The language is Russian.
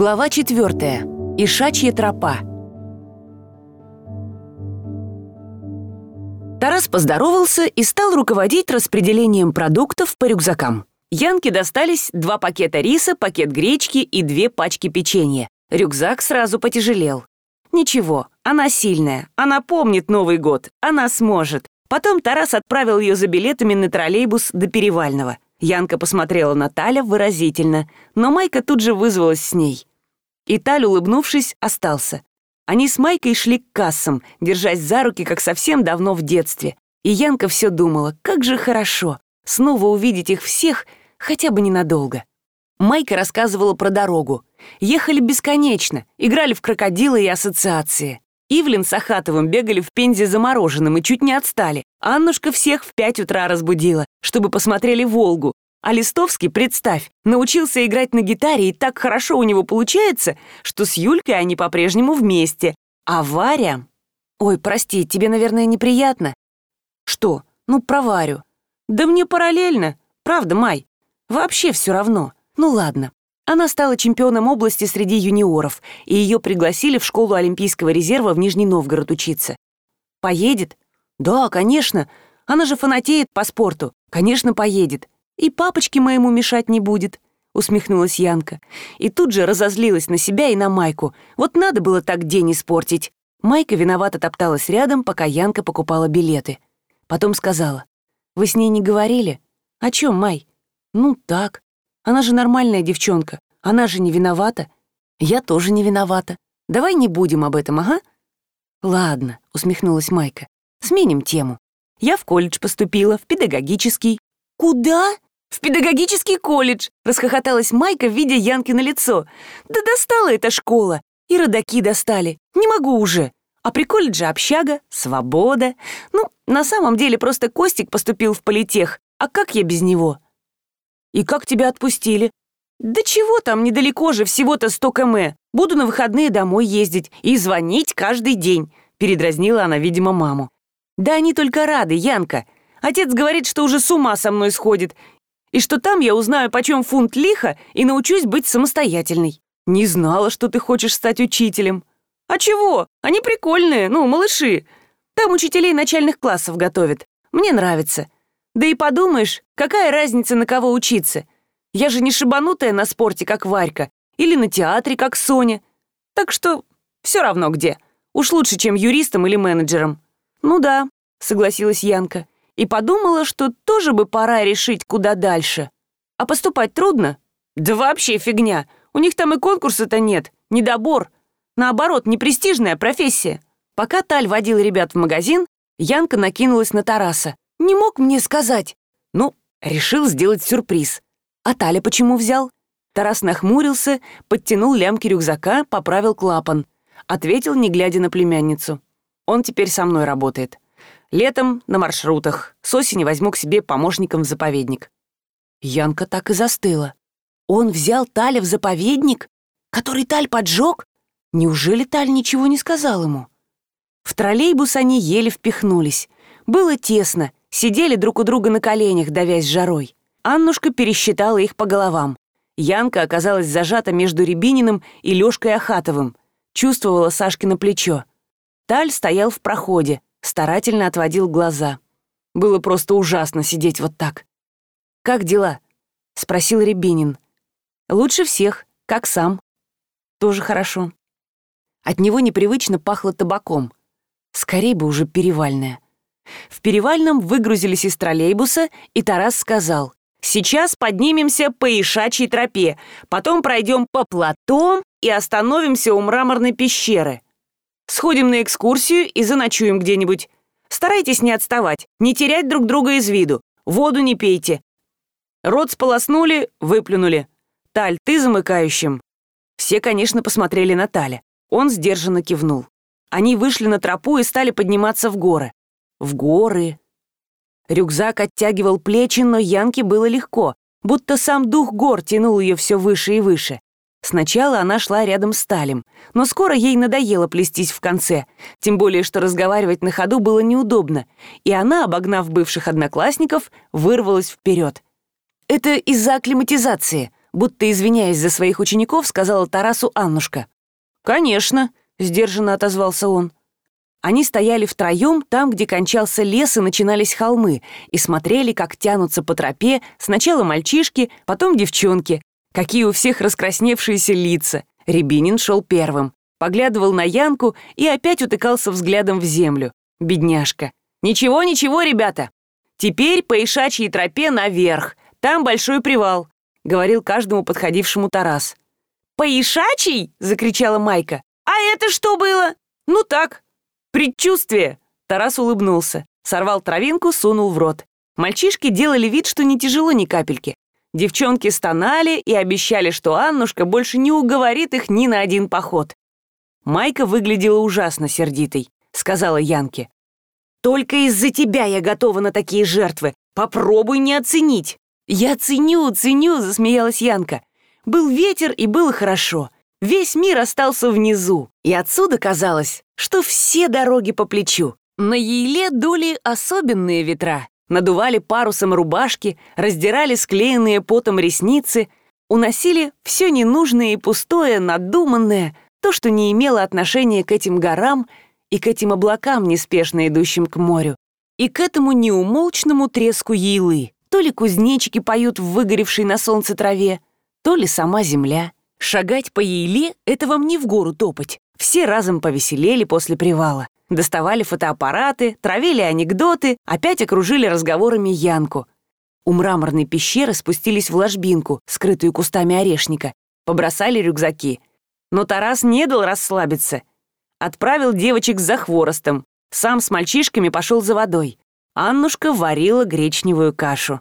Глава 4. Ишачья тропа. Тарас поздоровался и стал руководить распределением продуктов по рюкзакам. Янке достались два пакета риса, пакет гречки и две пачки печенья. Рюкзак сразу потяжелел. Ничего, она сильная, она помнит Новый год, она сможет. Потом Тарас отправил ее за билетами на троллейбус до Перевального — Янка посмотрела на Таля выразительно, но Майка тут же вызвалась с ней. И улыбнувшись, остался. Они с Майкой шли к кассам, держась за руки, как совсем давно в детстве. И Янка все думала, как же хорошо снова увидеть их всех хотя бы ненадолго. Майка рассказывала про дорогу. Ехали бесконечно, играли в крокодилы и ассоциации. Ивлин с Ахатовым бегали в Пензе замороженным и чуть не отстали. Аннушка всех в пять утра разбудила, чтобы посмотрели «Волгу». А Листовский, представь, научился играть на гитаре, и так хорошо у него получается, что с Юлькой они по-прежнему вместе. А Варя... Ой, прости, тебе, наверное, неприятно? Что? Ну, про Варю. Да мне параллельно. Правда, Май? Вообще все равно. Ну ладно. Она стала чемпионом области среди юниоров, и ее пригласили в школу Олимпийского резерва в Нижний Новгород учиться. Поедет? Да, конечно. Она же фанатеет по спорту. Конечно, поедет. И папочке моему мешать не будет. Усмехнулась Янка. И тут же разозлилась на себя и на Майку. Вот надо было так день испортить. Майка виновато топталась рядом, пока Янка покупала билеты. Потом сказала. «Вы с ней не говорили? О чем, Май?» «Ну, так. Она же нормальная девчонка. Она же не виновата. Я тоже не виновата. Давай не будем об этом, ага?» «Ладно», — усмехнулась Майка. «Сменим тему. Я в колледж поступила, в педагогический». «Куда?» «В педагогический колледж!» — расхохоталась Майка, видя Янки на лицо. «Да достала эта школа! И родаки достали. Не могу уже. А при колледже общага, свобода. Ну, на самом деле просто Костик поступил в политех. А как я без него?» «И как тебя отпустили?» «Да чего там, недалеко же, всего-то 100 км. Буду на выходные домой ездить и звонить каждый день», — передразнила она, видимо, маму. «Да они только рады, Янка. Отец говорит, что уже с ума со мной сходит, и что там я узнаю, почем фунт лиха, и научусь быть самостоятельной. Не знала, что ты хочешь стать учителем». «А чего? Они прикольные, ну, малыши. Там учителей начальных классов готовят. Мне нравится. Да и подумаешь, какая разница, на кого учиться? Я же не шибанутая на спорте, как Варька, или на театре, как Соня. Так что все равно где. Уж лучше, чем юристом или менеджером. Ну да, согласилась Янка. И подумала, что тоже бы пора решить, куда дальше. А поступать трудно? Да вообще фигня. У них там и конкурса-то нет, недобор. Наоборот, непрестижная профессия. Пока Таль водил ребят в магазин, Янка накинулась на Тараса. Не мог мне сказать. Ну, решил сделать сюрприз. А Таля почему взял? Тарас нахмурился, подтянул лямки рюкзака, поправил клапан. Ответил, не глядя на племянницу. Он теперь со мной работает. Летом на маршрутах. С осени возьму к себе помощником в заповедник. Янка так и застыла. Он взял Таля в заповедник, который Таль поджег? Неужели Таль ничего не сказал ему? В троллейбус они еле впихнулись. Было тесно, сидели друг у друга на коленях, давясь жарой. Аннушка пересчитала их по головам. Янка оказалась зажата между Рябининым и Лёшкой Ахатовым. Чувствовала Сашкино плечо. Таль стоял в проходе, старательно отводил глаза. Было просто ужасно сидеть вот так. «Как дела?» — спросил Рябинин. «Лучше всех, как сам». «Тоже хорошо». От него непривычно пахло табаком. Скорей бы уже перевальное. В Перевальном выгрузились из троллейбуса, и Тарас сказал, «Сейчас поднимемся по Ишачьей тропе, потом пройдем по платом и остановимся у мраморной пещеры. Сходим на экскурсию и заночуем где-нибудь. Старайтесь не отставать, не терять друг друга из виду, воду не пейте. Рот сполоснули, выплюнули. Таль, ты замыкающим». Все, конечно, посмотрели на Таля. Он сдержанно кивнул. Они вышли на тропу и стали подниматься в горы в горы. Рюкзак оттягивал плечи, но Янке было легко, будто сам дух гор тянул ее все выше и выше. Сначала она шла рядом с Талем, но скоро ей надоело плестись в конце, тем более что разговаривать на ходу было неудобно, и она, обогнав бывших одноклассников, вырвалась вперед. «Это из-за акклиматизации», будто извиняясь за своих учеников, сказала Тарасу Аннушка. «Конечно», — сдержанно отозвался он. Они стояли втроем там, где кончался лес и начинались холмы, и смотрели, как тянутся по тропе сначала мальчишки, потом девчонки, какие у всех раскрасневшиеся лица. Рябинин шел первым, поглядывал на Янку и опять утыкался взглядом в землю. Бедняжка. «Ничего, ничего, ребята. Теперь по ишачьей тропе наверх. Там большой привал», — говорил каждому подходившему Тарас. «По ишачьей?» — закричала Майка. «А это что было?» «Ну так, предчувствие!» Тарас улыбнулся, сорвал травинку, сунул в рот. Мальчишки делали вид, что не тяжело ни капельки. Девчонки стонали и обещали, что Аннушка больше не уговорит их ни на один поход. Майка выглядела ужасно сердитой, сказала Янке. «Только из-за тебя я готова на такие жертвы. Попробуй не оценить». «Я ценю, ценю», — засмеялась Янка. Был ветер, и было хорошо. Весь мир остался внизу, и отсюда казалось, что все дороги по плечу. На Ейле дули особенные ветра. Надували парусом рубашки, раздирали склеенные потом ресницы, уносили все ненужное и пустое, надуманное, то, что не имело отношения к этим горам и к этим облакам, неспешно идущим к морю, и к этому неумолчному треску яйлы. То ли кузнечики поют в выгоревшей на солнце траве, то ли сама земля. Шагать по яйле — это вам не в гору топать. Все разом повеселели после привала. Доставали фотоаппараты, травили анекдоты, опять окружили разговорами Янку. У мраморной пещеры спустились в ложбинку, скрытую кустами орешника, побросали рюкзаки. Но Тарас не дал расслабиться. Отправил девочек за хворостом. Сам с мальчишками пошел за водой. Аннушка варила гречневую кашу.